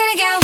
gonna go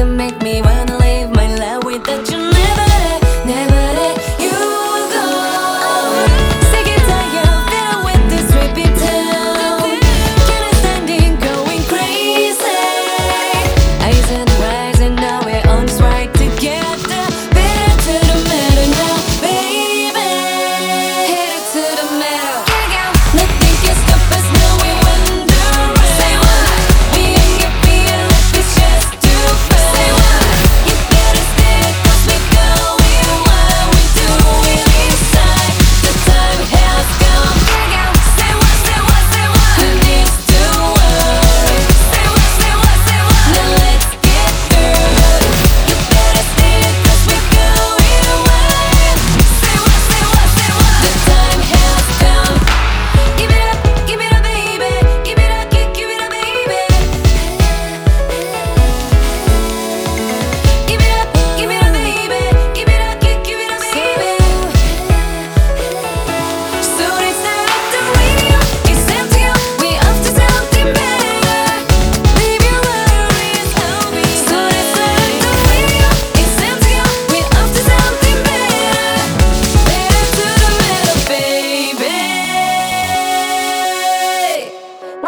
can make me run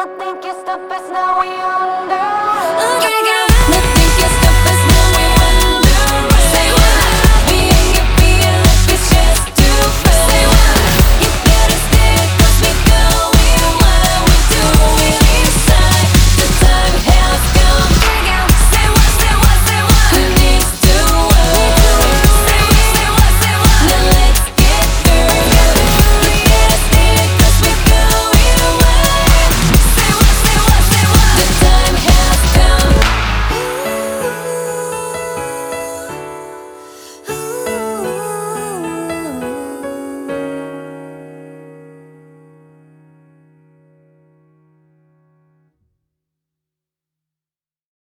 I think it's the best now we understand. Mm,